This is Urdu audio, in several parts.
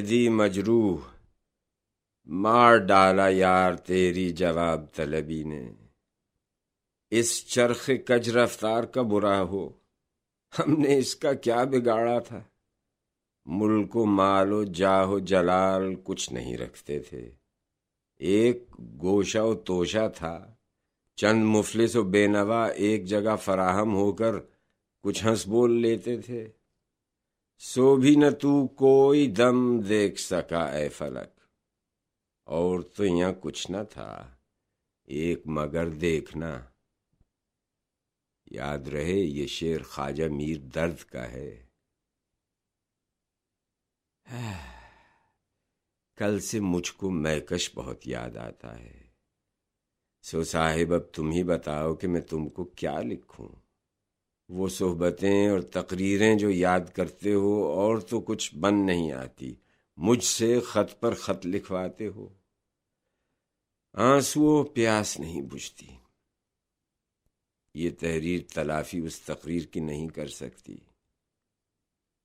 مہدی مجروح، مار ڈالا یار تیری جواب طلبی نے۔ اس چرخ کج رفتار کا برا ہو، ہم نے اس کا کیا بگاڑا تھا۔ ملک و مال و جاہ و جلال کچھ نہیں رکھتے تھے۔ ایک گوشہ و توشہ تھا۔ چند مفلس و بے نوا ایک جگہ فراہم ہو کر کچھ ہنس بول لیتے تھے۔ سو بھی نہ تو کوئی دم دیکھ سکا اے فلک۔ اور تو یہاں کچھ نہ تھا، ایک مگر دیکھنا۔ یاد رہے، یہ شیر خواجہ میر درد کا ہے۔ کل سے مجھ کو میکش بہت یاد آتا ہے۔ سو صاحب، اب تم ہی بتاؤ کہ میں تم کو کیا لکھوں۔ وہ صحبتیں اور تقریریں جو یاد کرتے ہو اور تو کچھ بن نہیں آتی، مجھ سے خط پر خط لکھواتے ہو۔ آنسو پیاس نہیں بجھتی۔ یہ تحریر تلافی اس تقریر کی نہیں کر سکتی۔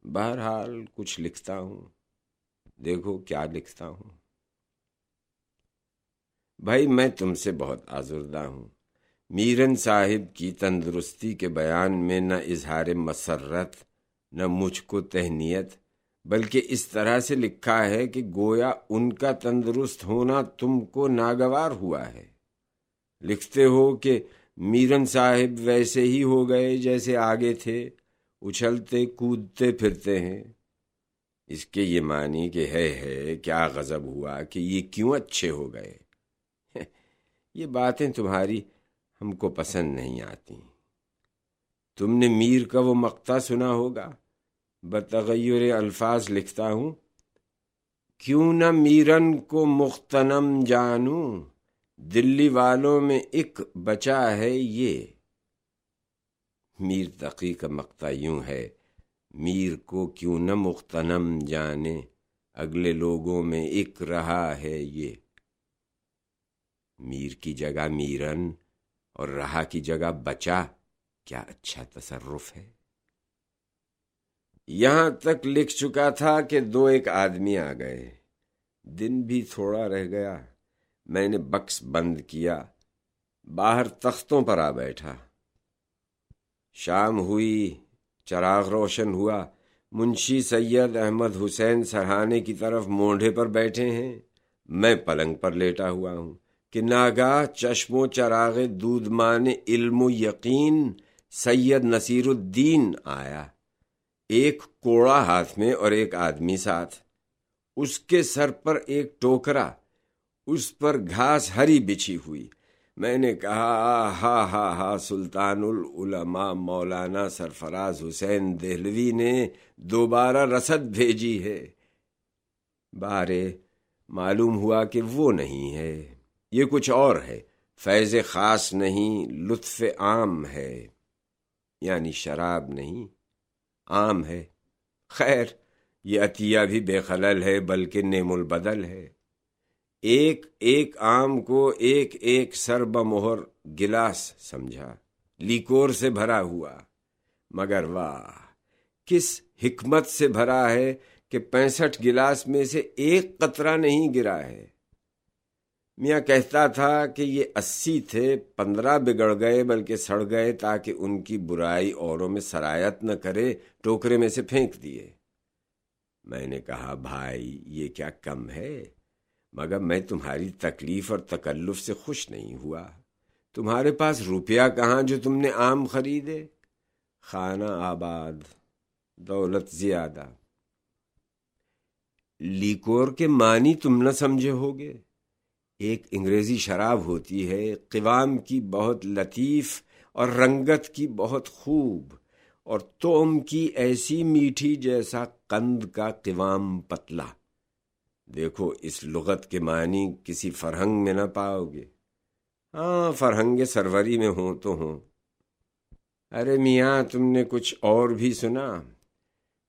بہرحال کچھ لکھتا ہوں۔ دیکھو کیا لکھتا ہوں۔ بھائی میں تم سے بہت آزردہ ہوں۔ میرن صاحب کی تندرستی کے بیان میں نہ اظہار مسرت، نہ مجھ کو تہنیت، بلکہ اس طرح سے لکھا ہے کہ گویا ان کا تندرست ہونا تم کو ناگوار ہوا ہے۔ لکھتے ہو کہ میرن صاحب ویسے ہی ہو گئے جیسے آگے تھے، اچھلتے، کودتے، پھرتے ہیں۔ اس کے یہ معنی کہ ہے ہے، کیا غضب ہوا کہ یہ کیوں اچھے ہو گئے؟ یہ باتیں تمہاری ہم کو پسند نہیں آتی۔ تم نے میر کا وہ مقتا سنا ہوگا۔ بتغیر الفاظ لکھتا ہوں۔ کیوں نہ میرن کو مختنم جانوں۔ دلی والوں میں ایک بچا ہے یہ۔ میر تقی کا مقتا یوں ہے۔ میر کو کیوں نہ مختنم جانے۔ اگلے لوگوں میں ایک رہا ہے یہ۔ میر کی جگہ میرن۔ اور رہا کی جگہ بچا، کیا اچھا تصرف ہے؟ یہاں تک لکھ چکا تھا کہ دو ایک آدمی آ گئے۔ دن بھی تھوڑا رہ گیا۔ میں نے بکس بند کیا۔ باہر تختوں پر آ بیٹھا۔ شام ہوئی، چراغ روشن ہوا۔ منشی سید احمد حسین سرحانے کی طرف مونڈے پر بیٹھے ہیں۔ میں پلنگ پر لیٹا ہوا ہوں۔ کہ ناگاہ چشم و چراغ دودھ مان علم و یقین سید نصیر الدین آیا۔ ایک کوڑا ہاتھ میں اور ایک آدمی ساتھ۔ اس کے سر پر ایک ٹوکرا۔ اس پر گھاس ہری بچھی ہوئی۔ میں نے کہا ہا ہا ہا، سلطان العلماء مولانا سرفراز حسین دہلوی نے دوبارہ رسد بھیجی ہے۔ بارے، معلوم ہوا کہ وہ نہیں ہے۔ یہ کچھ اور ہے۔ فیض خاص نہیں، لطف عام ہے۔ یعنی شراب نہیں، عام ہے۔ خیر، یہ عطیہ بھی بے خلل ہے، بلکہ نیم البدل ہے۔ ایک ایک آم کو ایک ایک سر بمہر گلاس سمجھا، لیکور سے بھرا ہوا۔ مگر واہ، کس حکمت سے بھرا ہے کہ پینسٹھ گلاس میں سے ایک قطرہ نہیں گرا ہے؟ میاں کہتا تھا کہ یہ اسی تھے، پندرہ بگڑ گئے بلکہ سڑ گئے تاکہ ان کی برائی اوروں میں سرایت نہ کرے، ٹوکرے میں سے پھینک دیے۔ میں نے کہا، بھائی، یہ کیا کم ہے؟ مگر میں تمہاری تکلیف اور تکلف سے خوش نہیں ہوا۔ تمہارے پاس روپیہ کہاں جو تم نے آم خریدے؟ خانہ آباد، دولت زیادہ۔ لیکور کے معنی تم نہ سمجھے ہوگے۔ ایک انگریزی شراب ہوتی ہے، قوام کی بہت لطیف اور رنگت کی بہت خوب، اور توم کی ایسی میٹھی جیسا قند کا قوام پتلا۔ دیکھو، اس لغت کے معنی کسی فرہنگ میں نہ پاؤ گے۔ ہاں فرہنگ سروری میں ہوں تو ہوں۔ ارے میاں، تم نے کچھ اور بھی سنا۔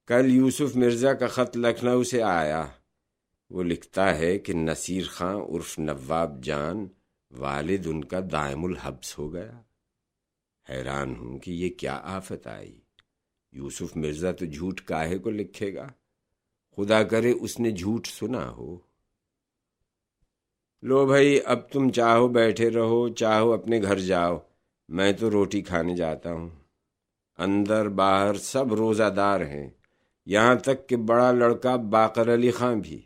کل یوسف مرزا کا خط لکھنؤ سے آیا۔ وہ لکھتا ہے کہ نصیر خان عرف نواب جان والد ان کا دائم الحبس ہو گیا۔ حیران ہوں کہ یہ کیا آفت آئی۔ یوسف مرزا تو جھوٹ کاہے کو لکھے گا۔ خدا کرے اس نے جھوٹ سنا ہو۔ لو بھائی، اب تم چاہو بیٹھے رہو، چاہو اپنے گھر جاؤ۔ میں تو روٹی کھانے جاتا ہوں۔ اندر باہر سب روزہ دار ہیں۔ یہاں تک کہ بڑا لڑکا باقر علی خان بھی۔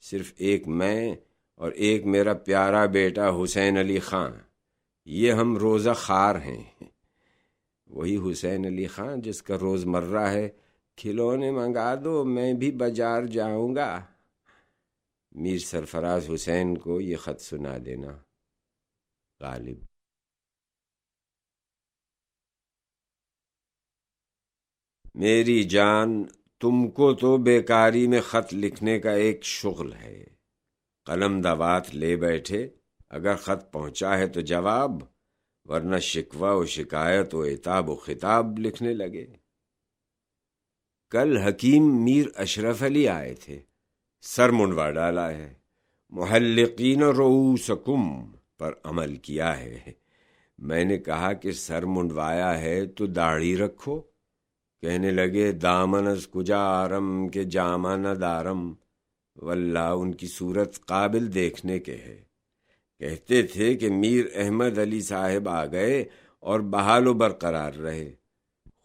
صرف ایک میں اور ایک میرا پیارا بیٹا حسین علی خان۔ یہ ہم روزہ خار ہیں۔ وہی حسین علی خان جس کا روز مرہ ہے۔ کھلونے منگا دو، میں بھی بازار جاؤں گا۔ میر سرفراز حسین کو یہ خط سنا دینا۔ غالب۔ میری جان تم کو تو بیکاری میں خط لکھنے کا ایک شغل ہے۔ قلم دوات لے بیٹھے، اگر خط پہنچا ہے تو جواب، ورنہ شکوہ و شکایت و اعتاب و خطاب لکھنے لگے۔ کل حکیم میر اشرف علی آئے تھے، سر منڈوا ڈالا ہے۔ محلقین رؤوسکم پر عمل کیا ہے۔ میں نے کہا کہ سر منڈوایا ہے تو داڑھی رکھو۔ کہنے لگے دامنز کجا آرم کے جامع دارم؟ واللہ ان کی صورت قابل دیکھنے کے ہے۔ کہتے تھے کہ میر احمد علی صاحب آ گئے اور بحال و برقرار رہے۔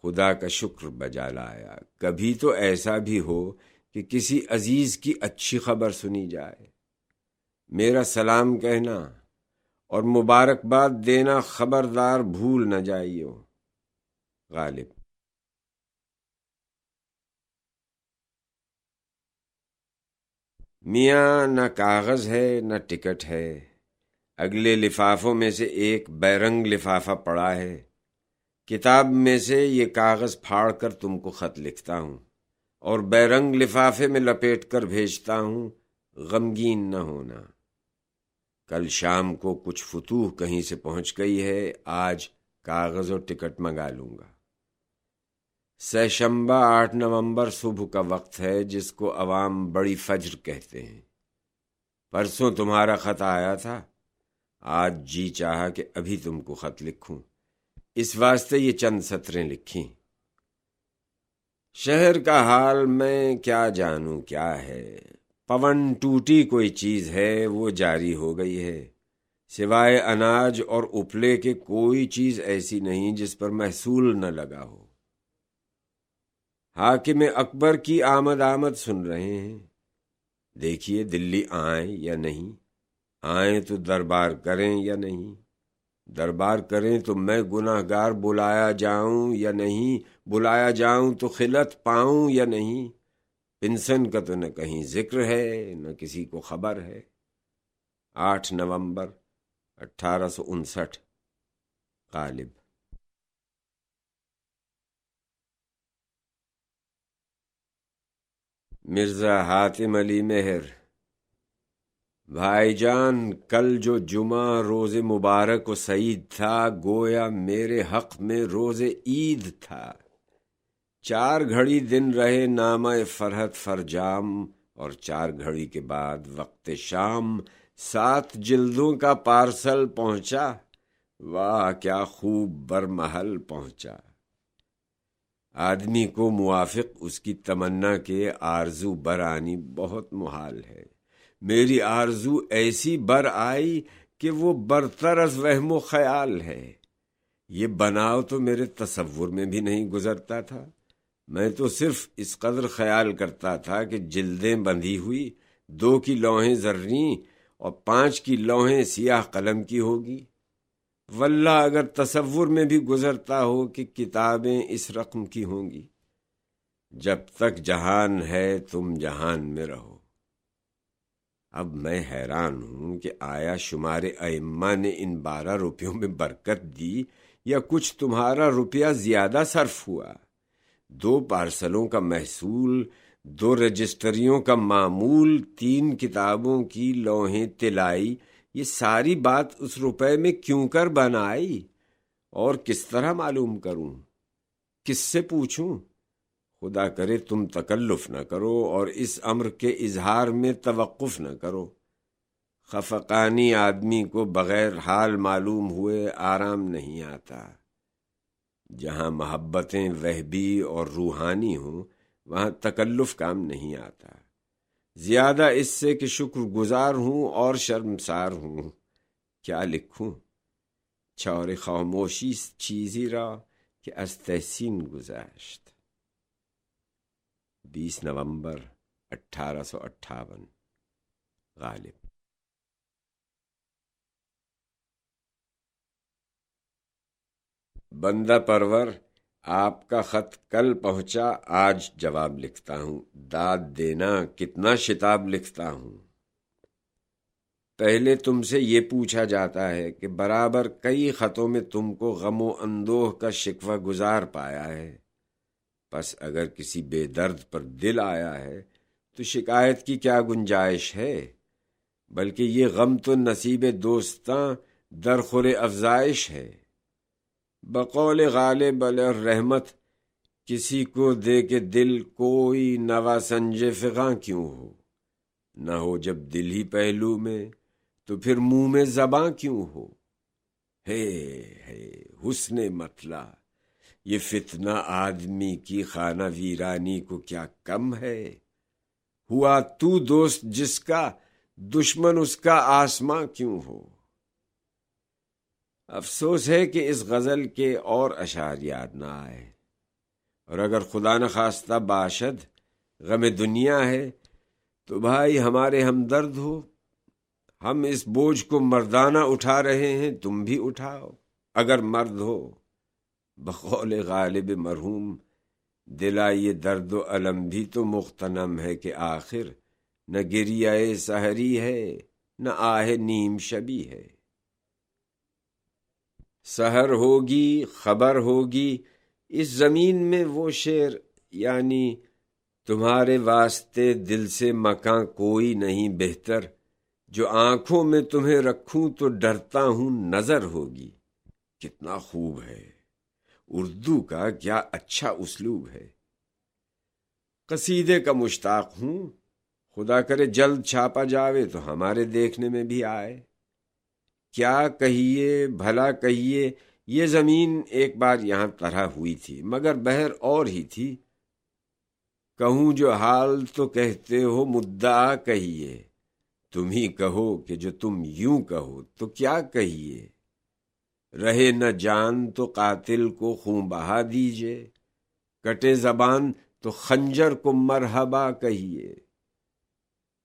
خدا کا شکر بجا لایا۔ کبھی تو ایسا بھی ہو کہ کسی عزیز کی اچھی خبر سنی جائے۔ میرا سلام کہنا اور مبارکباد دینا خبردار بھول نہ جائیے غالب میاں نہ کاغذ ہے، نہ ٹکٹ ہے۔ اگلے لفافوں میں سے ایک بیرنگ لفافہ پڑا ہے۔ کتاب میں سے یہ کاغذ پھاڑ کر تم کو خط لکھتا ہوں اور بیرنگ لفافے میں لپیٹ کر بھیجتا ہوں، غمگین نہ ہونا۔ کل شام کو کچھ فتوح کہیں سے پہنچ گئی ہے، آج کاغذ و ٹکٹ منگا لوں گا۔ سہشمبا آٹھ نومبر صبح کا وقت ہے جس کو عوام بڑی فجر کہتے ہیں۔ پرسوں تمہارا خط آیا تھا۔ آج جی چاہا کہ ابھی تم کو خط لکھوں۔ اس واسطے یہ چند سطریں لکھیں۔ شہر کا حال میں کیا جانوں کیا ہے؟ پون ٹوٹی کوئی چیز ہے، وہ جاری ہو گئی ہے۔ سوائے اناج اور اپلے کے کوئی چیز ایسی نہیں جس پر محصول نہ لگا ہو۔ حاکم اکبر کی آمد آمد سن رہے ہیں۔ دیکھیے دلی آئیں یا نہیں، آئیں تو دربار کریں یا نہیں۔ دربار کریں تو میں گناہ گار بلایا جاؤں یا نہیں، بلایا جاؤں تو خلت پاؤں یا نہیں۔ پنسن کا تو نہ کہیں ذکر ہے، نہ کسی کو خبر ہے۔ آٹھ نومبر اٹھارہ سو انسٹھ، غالب۔ مرزا حاتم علی مہر۔ بھائی جان، کل جو جمعہ روز مبارک و سعید تھا، گویا میرے حق میں روز عید تھا۔ چار گھڑی دن رہے نامہ فرحت فرجام، اور چار گھڑی کے بعد وقت شام۔ سات جلدوں کا پارسل پہنچا، واہ، کیا خوب برمحل پہنچا۔ آدمی کو موافق اس کی تمنا کے آرزو برانی بہت محال ہے۔ میری آرزو ایسی بر آئی کہ وہ برطرز وہم و خیال ہے۔ یہ بناؤ تو میرے تصور میں بھی نہیں گزرتا تھا۔ میں تو صرف اس قدر خیال کرتا تھا کہ جلدیں بندھی ہوئی، دو کی لوہیں زریں اور پانچ کی لوہیں سیاہ قلم کی ہوگی۔ واللہ اگر تصور میں بھی گزرتا ہو کہ کتابیں اس رقم کی ہوں گی، جب تک جہان ہے تم جہان میں رہو۔ اب میں حیران ہوں کہ آیا شمار ائمہ نے ان بارہ روپیوں میں برکت دی یا کچھ تمہارا روپیہ زیادہ صرف ہوا۔ دو پارسلوں کا محصول، دو رجسٹریوں کا معمول، تین کتابوں کی لوہیں تلائی یہ ساری بات اس روپے میں کیوں کر بنائی؟ اور کس طرح معلوم کروں؟ کس سے پوچھوں؟ خدا کرے تم تکلف نہ کرو اور اس امر کے اظہار میں توقف نہ کرو۔ خفقانی آدمی کو بغیر حال معلوم ہوئے آرام نہیں آتا۔ جہاں محبتیں وہبی اور روحانی ہوں، وہاں تکلف کام نہیں آتا۔ زیادہ اس سے کہ شکر گزار ہوں اور شرمسار ہوں۔ کیا لکھوں؟ چور خاموشی چیزی را کہ از تحسین گزشت بیس نومبر اٹھارہ سو اٹھاون۔ غالب۔ بندہ پرور آپ کا خط کل پہنچا، آج جواب لکھتا ہوں۔ داد دینا، کتنا شتاب لکھتا ہوں۔ پہلے تم سے یہ پوچھا جاتا ہے کہ برابر کئی خطوں میں تم کو غم و اندوہ کا شکوہ گزار پایا ہے۔ بس اگر کسی بے درد پر دل آیا ہے، تو شکایت کی کیا گنجائش ہے؟ بلکہ یہ غم تو نصیب دوستاں درخور افزائش ہے۔ بقول غالب علیہ رحمت کسی کو دے کے دل کوئی نوا سنج فغاں کیوں ہو؟ نہ ہو جب دل ہی پہلو میں، تو پھر منہ میں زباں کیوں ہو؟ ہے ہے، حسن مطلع، یہ فتنہ آدمی کی خانہ ویرانی کو کیا کم ہے؟ ہوا تو دوست جس کا، دشمن اس کا آسماں کیوں ہو؟ افسوس ہے کہ اس غزل کے اور اشعار یاد نہ آئے۔ اور اگر خدا نخواستہ باشد، غم دنیا ہے، تو بھائی ہمارے ہمدرد ہو۔ ہم اس بوجھ کو مردانہ اٹھا رہے ہیں، تم بھی اٹھاؤ۔ اگر مرد ہو، بقول غالب مرحوم دلا یہ درد و علم بھی تو مختنم ہے کہ آخر نہ گریائے سحری ہے، نہ آہ نیم شبی ہے۔ سحر ہوگی، خبر ہوگی، اس زمین میں وہ شعر یعنی تمہارے واسطے دل سے مکان کوئی نہیں بہتر، جو آنکھوں میں تمہیں رکھوں تو ڈرتا ہوں نظر ہوگی۔ کتنا خوب ہے۔ اردو کا کیا اچھا اسلوب ہے۔ قصیدے کا مشتاق ہوں۔ خدا کرے جلد چھاپا جاوے تو ہمارے دیکھنے میں بھی آئے۔ کیا کہیے، بھلا کہیے، یہ زمین ایک بار یہاں طرح ہوئی تھی، مگر بہر اور ہی تھی۔ کہوں جو حال تو کہتے ہو، مدعا کہیے۔ تم ہی کہو کہ جو تم یوں کہو، تو کیا کہیے؟ رہے نہ جان تو قاتل کو خون بہا دیجیے کٹے زبان تو خنجر کو مرحبا کہیے۔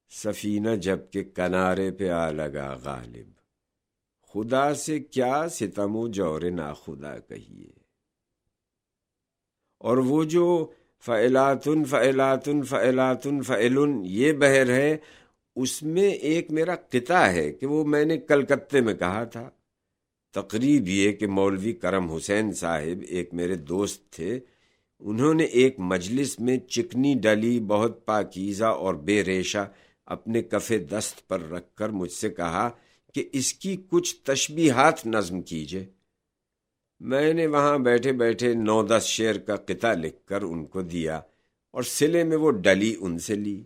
سفینہ جبکہ کنارے پہ آ لگا غالب۔ خدا سے کیا ستم و جور نا خدا کہیے۔ اور وہ جو فعلاتن فعلاتن فعلاتن فعلن یہ بہر ہے، اس میں ایک میرا قطع ہے کہ وہ میں نے کلکتے میں کہا تھا۔ تقریب یہ کہ مولوی کرم حسین صاحب ایک میرے دوست تھے۔ انہوں نے ایک مجلس میں چکنی ڈلی، بہت پاکیزہ اور بے ریشہ اپنے کفے دست پر رکھ کر مجھ سے کہا کہ اس کی کچھ تشبیہات نظم کیجیے میں نے وہاں بیٹھے بیٹھے نو دس شعر کا قطع لکھ کر ان کو دیا اور سلے میں وہ ڈلی ان سے لی۔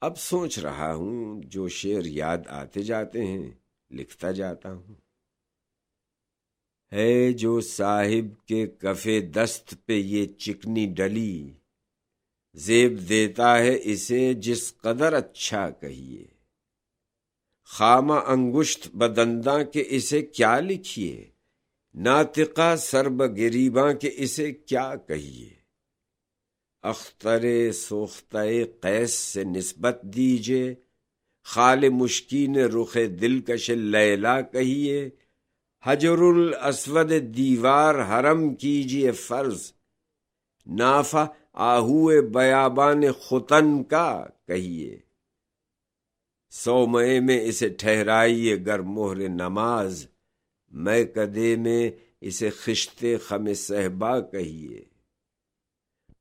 اب سوچ رہا ہوں جو شعر یاد آتے جاتے ہیں، لکھتا جاتا ہوں۔ ہے جو صاحب کے کفے دست پہ یہ چکنی ڈلی، زیب دیتا ہے اسے جس قدر اچھا کہیے۔ خامہ انگشت بدنداں کے اسے کیا لکھیے؟ ناطقہ سرب گریباں کے اسے کیا کہیے؟ اختر سوختہ قیس سے نسبت دیجیے خال مشکین رخ دلکش لیلا کہیے حجر الاسود دیوار حرم کیجیے فرض، نافع آہوئے بیابان خطن کا کہیے۔ سو مئے میں اسے ٹھہرائیے گر مہر نماز۔ میں کدے میں اسے خشتے خم صحبا کہیے۔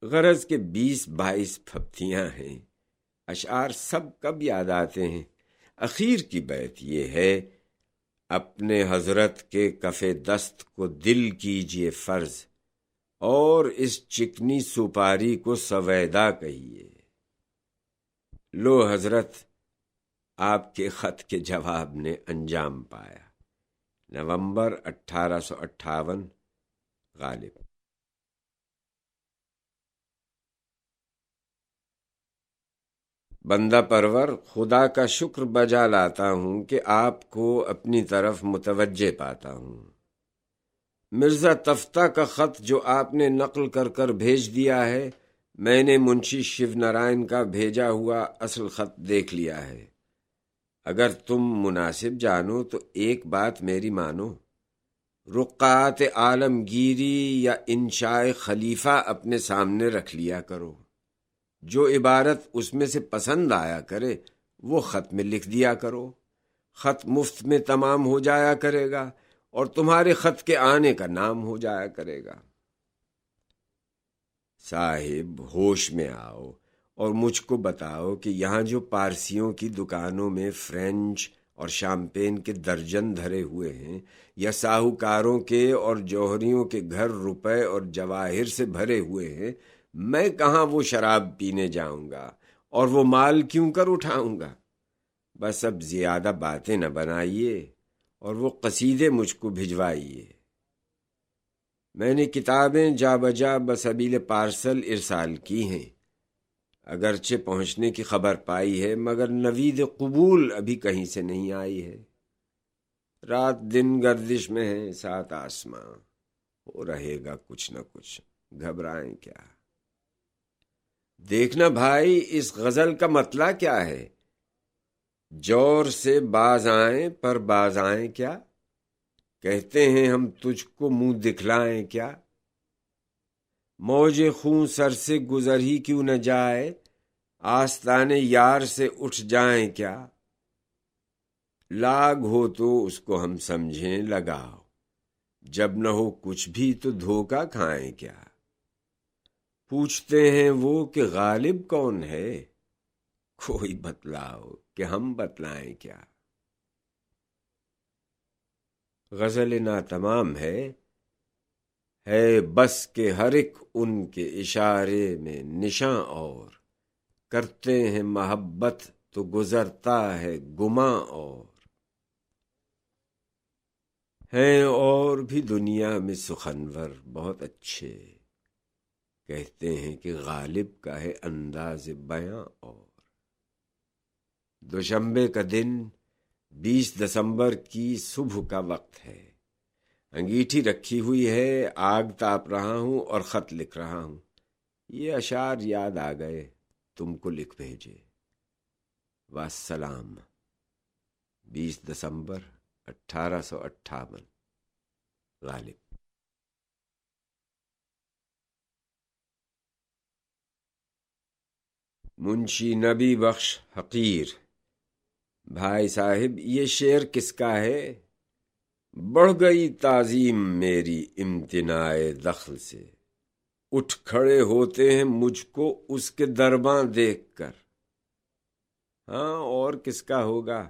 غرض کے بیس بائیس پھپتیاں ہیں۔ اشعار سب کب یاد آتے ہیں۔ اخیر کی بیت یہ ہے، اپنے حضرت کے کفے دست کو دل کیجیے فرض، اور اس چکنی سپاری کو سویدا کہیے۔ لو حضرت آپ کے خط کے جواب نے انجام پایا۔ نومبر اٹھارہ سو اٹھاون، غالب۔ بندہ پرور، خدا کا شکر بجا لاتا ہوں کہ آپ کو اپنی طرف متوجہ پاتا ہوں۔ مرزا تفتہ کا خط جو آپ نے نقل کر کر بھیج دیا ہے، میں نے منشی شیو نارائن کا بھیجا ہوا اصل خط دیکھ لیا ہے۔ اگر تم مناسب جانو تو ایک بات میری مانو۔ رقات عالمگیری یا انشاء خلیفہ اپنے سامنے رکھ لیا کرو۔ جو عبارت اس میں سے پسند آیا کرے، وہ خط میں لکھ دیا کرو۔ خط مفت میں تمام ہو جایا کرے گا اور تمہارے خط کے آنے کا نام ہو جایا کرے گا۔ صاحب، ہوش میں آؤ۔ اور مجھ کو بتاؤ کہ یہاں جو پارسیوں کی دکانوں میں فرینچ اور شامپین کے درجن دھرے ہوئے ہیں، یا ساہوکاروں کے اور جوہریوں کے گھر روپے اور جواہر سے بھرے ہوئے ہیں، میں کہاں وہ شراب پینے جاؤں گا اور وہ مال کیوں کر اٹھاؤں گا؟ بس اب زیادہ باتیں نہ بنائیے اور وہ قصیدے مجھ کو بھجوائیے۔ میں نے کتابیں جا بجا بسبیل پارسل ارسال کی ہیں۔ اگرچہ پہنچنے کی خبر پائی ہے، مگر نوید قبول ابھی کہیں سے نہیں آئی ہے۔ رات دن گردش میں ہے، سات آسماں ہو رہے گا کچھ نہ کچھ۔ گھبرائیں کیا؟ دیکھنا بھائی، اس غزل کا مطلب کیا ہے؟ جور سے باز آئیں پر باز آئیں کیا؟ کہتے ہیں ہم تجھ کو منہ دکھلائیں کیا؟ موج خون سر سے گزر ہی کیوں نہ جائے؟ آستانے یار سے اٹھ جائیں کیا؟ لاگ ہو تو اس کو ہم سمجھیں، لگاؤ۔ جب نہ ہو کچھ بھی تو دھوکا کھائیں کیا؟ پوچھتے ہیں وہ کہ غالب کون ہے؟ کوئی بتلاؤ کہ ہم بتلائیں کیا؟ غزل نا تمام ہے۔ ہے بس کے ہر ایک ان کے اشارے میں نشاں اور۔ کرتے ہیں محبت تو گزرتا ہے گما اور۔ ہیں اور بھی دنیا میں سخنور بہت اچھے۔ کہتے ہیں کہ غالب کا ہے انداز بیاں اور۔ دوشمبے کا دن بیس دسمبر کی صبح کا وقت ہے۔ انگیٹھی رکھی ہوئی ہے، آگ تاپ رہا ہوں اور خط لکھ رہا ہوں۔ یہ اشعار یاد آ گئے، تم کو لکھ بھیجے۔ وسلام بیس دسمبر اٹھارہ سو اٹھاون۔ غالب۔ منشی نبی بخش حقیر۔ بھائی صاحب، یہ شعر کس کا ہے؟ بڑھ گئی تعظیم میری امتناع دخل سے۔ اٹھ کھڑے ہوتے ہیں مجھ کو اس کے درباں دیکھ کر۔ ہاں اور کس کا ہوگا؟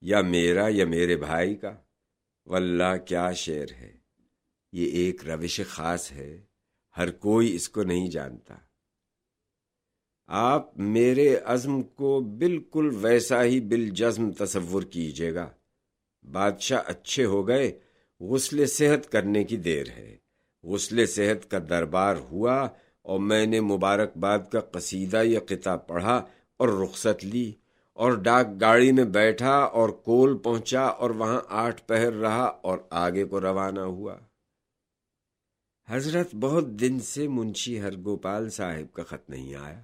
یا میرا یا میرے بھائی کا؟ واللہ، کیا شعر ہے۔ یہ ایک روش خاص ہے، ہر کوئی اس کو نہیں جانتا۔ آپ میرے عزم کو بالکل ویسا ہی بالجزم تصور کیجیے گا۔ بادشاہ اچھے ہو گئے، غسل صحت کرنے کی دیر ہے۔ غسل صحت کا دربار ہوا اور میں نے مبارکباد کا قصیدہ یا قطع پڑھا اور رخصت لی اور ڈاک گاڑی میں بیٹھا اور کول پہنچا اور وہاں آٹھ پہر رہا اور آگے کو روانہ ہوا۔ حضرت بہت دن سے منشی ہر گوپال صاحب کا خط نہیں آیا۔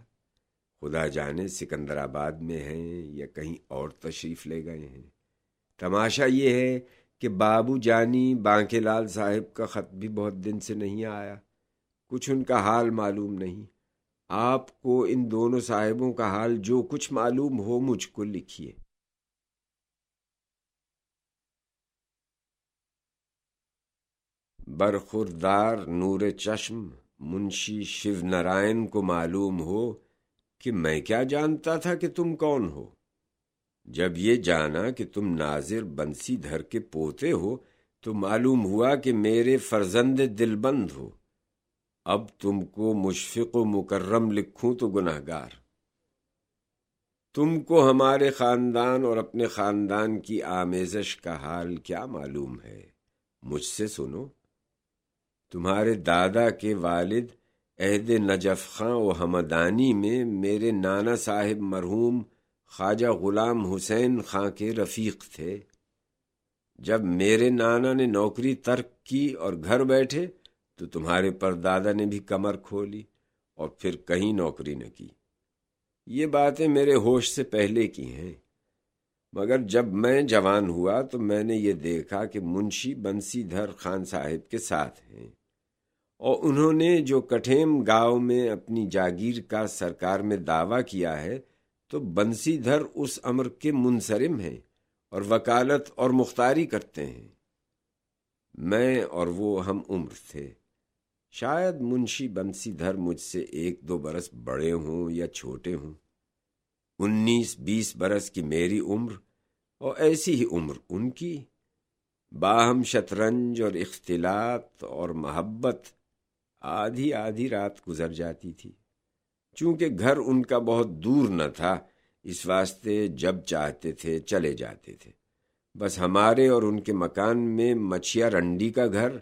خدا جانے سکندر آباد میں ہیں یا کہیں اور تشریف لے گئے ہیں۔ تماشا یہ ہے کہ بابو جانی بانکے لال صاحب کا خط بھی بہت دن سے نہیں آیا۔ کچھ ان کا حال معلوم نہیں۔ آپ کو ان دونوں صاحبوں کا حال جو کچھ معلوم ہو مجھ کو لکھیے۔ برخوردار نور چشم منشی شیو نارائن کو معلوم ہو کہ میں کیا جانتا تھا کہ تم کون ہو۔ جب یہ جانا کہ تم ناظر بنسی دھر کے پوتے ہو، تو معلوم ہوا کہ میرے فرزند دل بند ہو۔ اب تم کو مشفق و مکرم لکھوں تو گناہ گار تم کو ہمارے خاندان اور اپنے خاندان کی آمیزش کا حال کیا معلوم ہے؟ مجھ سے سنو۔ تمہارے دادا کے والد عہد نجف خاں و حمدانی میں میرے نانا صاحب مرحوم خواجہ غلام حسین خاں کے رفیق تھے۔ جب میرے نانا نے نوکری ترک کی اور گھر بیٹھے تو تمہارے پر دادا نے بھی کمر کھولی اور پھر کہیں نوکری نہ کی۔ یہ باتیں میرے ہوش سے پہلے کی ہیں، مگر جب میں جوان ہوا تو میں نے یہ دیکھا کہ منشی بنسی دھر خان صاحب کے ساتھ ہیں۔ اور انہوں نے جو کٹھیم گاؤں میں اپنی جاگیر کا سرکار میں دعویٰ کیا ہے تو بنسی دھر اس امر کے منصرم ہیں اور وکالت اور مختاری کرتے ہیں۔ میں اور وہ ہم عمر تھے۔ شاید منشی بنسی دھر مجھ سے ایک دو برس بڑے ہوں یا چھوٹے ہوں۔ انیس بیس برس کی میری عمر اور ایسی ہی عمر ان کی۔ باہم شطرنج اور اختلاط اور محبت آدھی آدھی رات گزر جاتی تھی۔ چونکہ گھر ان کا بہت دور نہ تھا، اس واسطے جب چاہتے تھے چلے جاتے تھے۔ بس ہمارے اور ان کے مکان میں مچھیا رنڈی کا گھر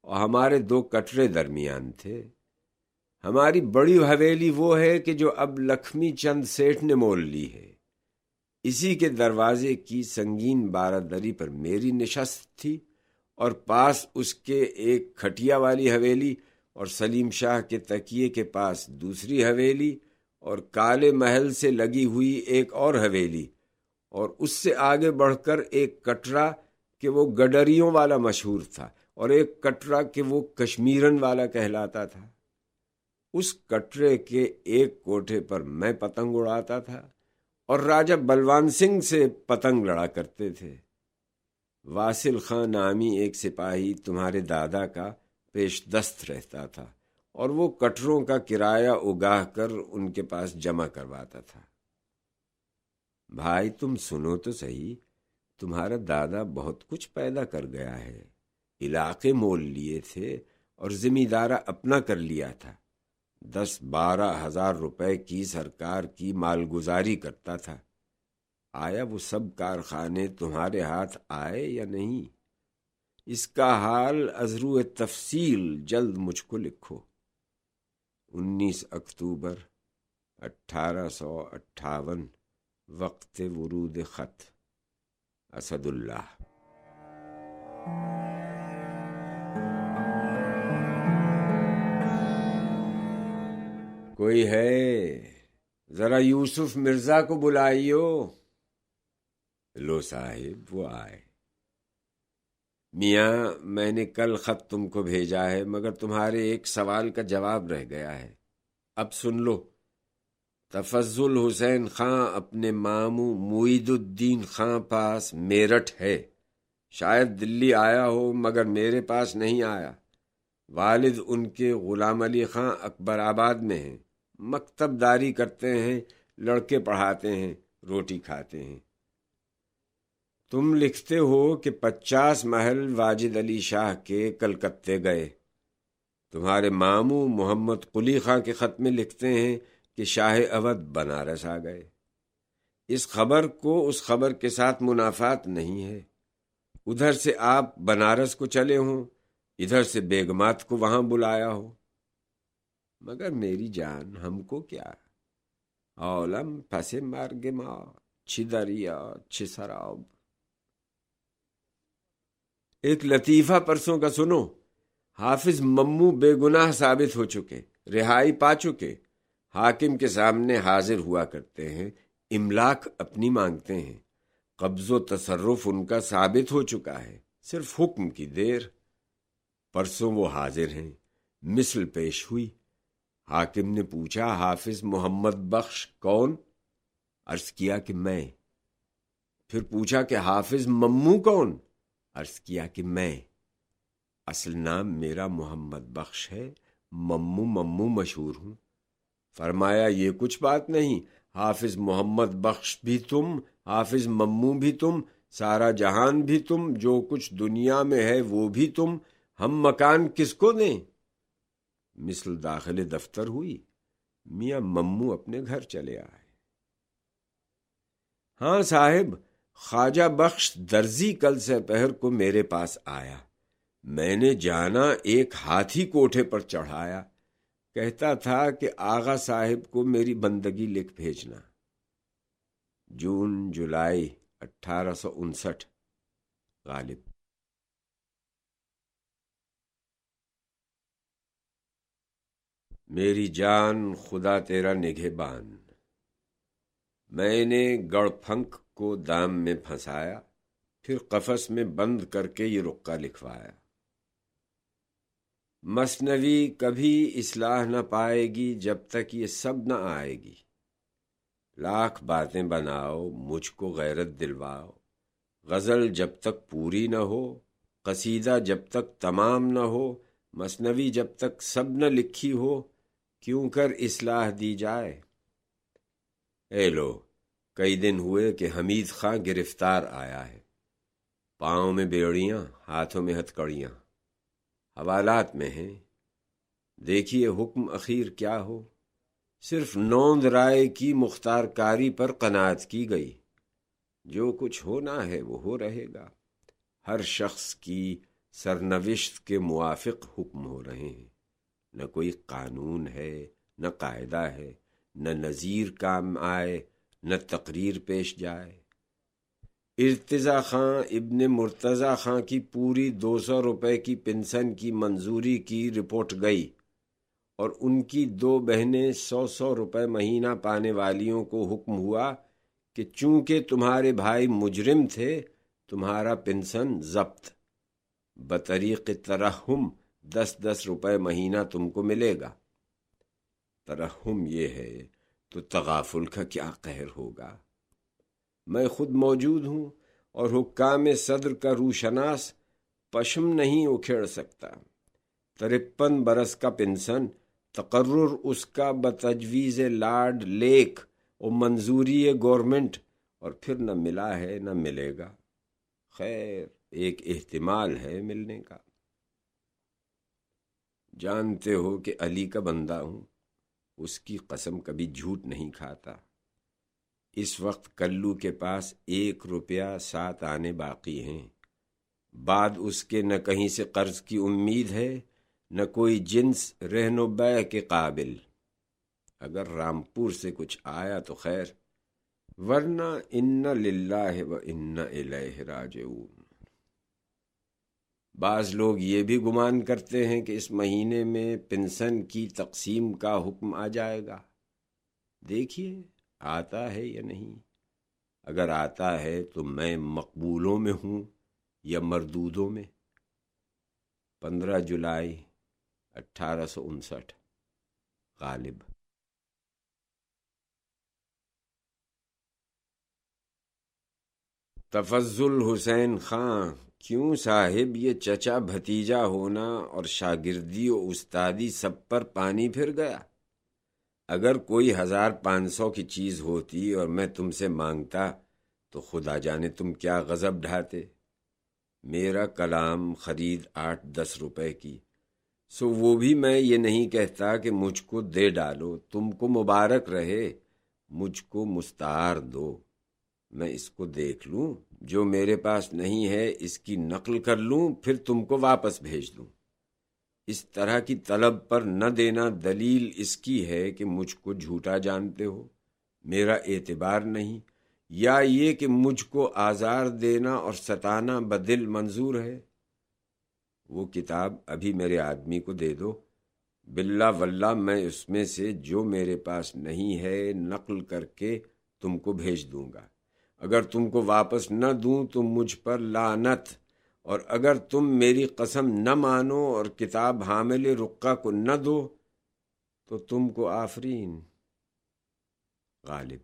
اور ہمارے دو کٹرے درمیان تھے۔ ہماری بڑی حویلی وہ ہے کہ جو اب لکھمی چند سیٹھ نے مول لی ہے۔ اسی کے دروازے کی سنگین بارہ دری پر میری نشست تھی اور پاس اس کے ایک کھٹیا والی حویلی اور سلیم شاہ کے تکیے کے پاس دوسری حویلی اور کالے محل سے لگی ہوئی ایک اور حویلی اور اس سے آگے بڑھ کر ایک کٹرا کہ وہ گڈریوں والا مشہور تھا اور ایک کٹرا کہ وہ کشمیرن والا کہلاتا تھا۔ اس کٹرے کے ایک کوٹھے پر میں پتنگ اڑاتا تھا اور راجہ بلوان سنگھ سے پتنگ لڑا کرتے تھے۔ واصل خان نامی ایک سپاہی تمہارے دادا کا پیش دست رہتا تھا اور وہ کٹروں کا کرایہ اگاہ کر ان کے پاس جمع کرواتا تھا۔ بھائی، تم سنو تو صحیح، تمہارا دادا بہت کچھ پیدا کر گیا ہے۔ علاقے مول لیے تھے اور ذمہ دارہ اپنا کر لیا تھا۔ دس بارہ ہزار روپے کی سرکار کی مالگزاری کرتا تھا۔ آیا وہ سب کارخانے تمہارے ہاتھ آئے یا نہیں؟ اس کا حال ازرو تفصیل، جلد مجھ کو لکھو۔ انیس اکتوبر اٹھارہ سو اٹھاون، وقت ورود خط۔ اسد اللہ کوئی ہے؟ ذرا یوسف مرزا کو بلائیو۔ لو صاحب، وہ آئے۔ میاں، میں نے کل خط تم کو بھیجا ہے، مگر تمہارے ایک سوال کا جواب رہ گیا ہے۔ اب سن لو۔ تفضل حسین خاں، اپنے ماموں معید الدین خاں پاس میرٹھ ہے۔ شاید دلی آیا ہو، مگر میرے پاس نہیں آیا۔ والد ان کے غلام علی خاں اکبر آباد میں ہیں۔ مکتب داری کرتے ہیں، لڑکے پڑھاتے ہیں، روٹی کھاتے ہیں۔ تم لکھتے ہو کہ پچاس محل واجد علی شاہ کے کلکتے گئے۔ تمہارے ماموں محمد قلی خاں کے خط میں لکھتے ہیں کہ شاہ اودھ بنارس آ گئے۔ اس خبر کو اس خبر کے ساتھ منافات نہیں ہے۔ ادھر سے آپ بنارس کو چلے ہوں، ادھر سے بیگمات کو وہاں بلایا ہو مگر میری جان ہم کو کیا؟ اولم پھنسے مار گے ماں چھدریا چھسراب ایک لطیفہ پرسوں کا سنو۔ حافظ ممو بے گناہ ثابت ہو چکے، رہائی پا چکے۔ حاکم کے سامنے حاضر ہوا کرتے ہیں، املاک اپنی مانگتے ہیں۔ قبض و تصرف ان کا ثابت ہو چکا ہے۔ صرف حکم کی دیر۔ پرسوں وہ حاضر ہیں، مثل پیش ہوئی۔ حاکم نے پوچھا، حافظ محمد بخش کون؟ عرض کیا کہ میں۔ پھر پوچھا کہ حافظ ممو کون؟ عرض کیا کہ میں، اصل نام میرا محمد بخش ہے، ممو ممو مشہور ہوں۔ فرمایا، یہ کچھ بات نہیں، حافظ محمد بخش بھی تم، حافظ ممو بھی تم سارا جہان بھی تم، جو کچھ دنیا میں ہے وہ بھی تم۔ ہم مکان کس کو دیں؟ مثل داخل دفتر ہوئی۔ میاں ممو اپنے گھر چلے آئے۔ ہاں صاحب خواجہ بخش درزی کل سے پہر کو میرے پاس آیا۔ میں نے جانا ایک ہاتھی کوٹھے پر چڑھایا۔ کہتا تھا کہ آغا صاحب کو میری بندگی لکھ بھیجنا۔ جون جولائی اٹھارہ سو انسٹھ۔ غالب۔ میری جان خدا تیرا نگہ بان میں نے گڑ پھنک کو دام میں پھنسایا، پھر قفس میں بند کر کے یہ رقہ لکھوایا۔ مصنوی کبھی اصلاح نہ پائے گی جب تک یہ سب نہ آئے گی۔ لاکھ باتیں بناؤ، مجھ کو غیرت دلواؤ۔ غزل جب تک پوری نہ ہو، قصیدہ جب تک تمام نہ ہو، مصنوی جب تک سب نہ لکھی ہو، کیوں کر اصلاح دی جائے؟ اے لو کئی دن ہوئے کہ حمید خاں گرفتار آیا ہے۔ پاؤں میں بیڑیاں، ہاتھوں میں ہتکڑیاں حوالات میں ہیں۔ دیکھیے حکم اخیر کیا ہو۔ صرف نوند رائے کی مختار کاری پر قناعت کی گئی۔ جو کچھ ہونا ہے وہ ہو رہے گا۔ ہر شخص کی سرنوشت کے موافق حکم ہو رہے ہیں۔ نہ کوئی قانون ہے، نہ قاعدہ ہے، نہ نظیر کام آئے نہ تقریر پیش جائے۔ ارتضا خاں ابن مرتضی خاں کی پوری دو سو روپے کی پنسن کی منظوری کی رپورٹ گئی اور ان کی دو بہنیں سو سو روپے مہینہ پانے والیوں کو حکم ہوا کہ چونکہ تمہارے بھائی مجرم تھے، تمہارا پنسن ضبط۔ بطریق ترحم دس دس روپے مہینہ تم کو ملے گا۔ ترحم یہ ہے تو تغافل کا کیا قہر ہوگا؟ میں خود موجود ہوں اور حکام صدر کا روشناس پشم نہیں اکھیڑ سکتا۔ ترپن برس کا پنسن، تقرر اس کا بتجویز لارڈ لیک اور منظوری گورنمنٹ، اور پھر نہ ملا ہے نہ ملے گا۔ خیر، ایک احتمال ہے ملنے کا۔ جانتے ہو کہ علی کا بندہ ہوں۔ اس کی قسم کبھی جھوٹ نہیں کھاتا۔ اس وقت کلو کے پاس ایک روپیہ سات آنے باقی ہیں۔ بعد اس کے نہ کہیں سے قرض کی امید ہے، نہ کوئی جنس رہن و بے کے قابل۔ اگر رامپور سے کچھ آیا تو خیر، ورنہ ان للہ و ان الیہ راجعون۔ بعض لوگ یہ بھی گمان کرتے ہیں کہ اس مہینے میں پنسن کی تقسیم کا حکم آ جائے گا۔ دیکھیے، آتا ہے یا نہیں؟ اگر آتا ہے تو میں مقبولوں میں ہوں یا مردودوں میں؟ پندرہ جولائی اٹھارہ سو انسٹھ، غالب۔ تفضل حسین خان۔ کیوں صاحب یہ چچا بھتیجا ہونا اور شاگردی و استادی سب پر پانی پھر گیا؟ اگر کوئی ہزار پانچ سو کی چیز ہوتی اور میں تم سے مانگتا تو خدا جانے تم کیا غضب ڈھاتے۔ میرا کلام خرید آٹھ دس روپے کی۔ سو وہ بھی میں یہ نہیں کہتا کہ مجھ کو دے ڈالو، تم کو مبارک رہے، مجھ کو مستعار دو۔ میں اس کو دیکھ لوں۔ جو میرے پاس نہیں ہے، اس کی نقل کر لوں، پھر تم کو واپس بھیج دوں۔ اس طرح کی طلب پر نہ دینا دلیل اس کی ہے کہ مجھ کو جھوٹا جانتے ہو، میرا اعتبار نہیں، یا یہ کہ مجھ کو آزار دینا اور ستانا بدل منظور ہے۔ وہ کتاب ابھی میرے آدمی کو دے دو۔ بلا واللہ، میں اس میں سے جو میرے پاس نہیں ہے، نقل کر کے تم کو بھیج دوں گا۔ اگر تم کو واپس نہ دوں تو مجھ پر لانت اور اگر تم میری قسم نہ مانو اور کتاب حامل رقہ کو نہ دو تو تم کو آفرین۔ غالب۔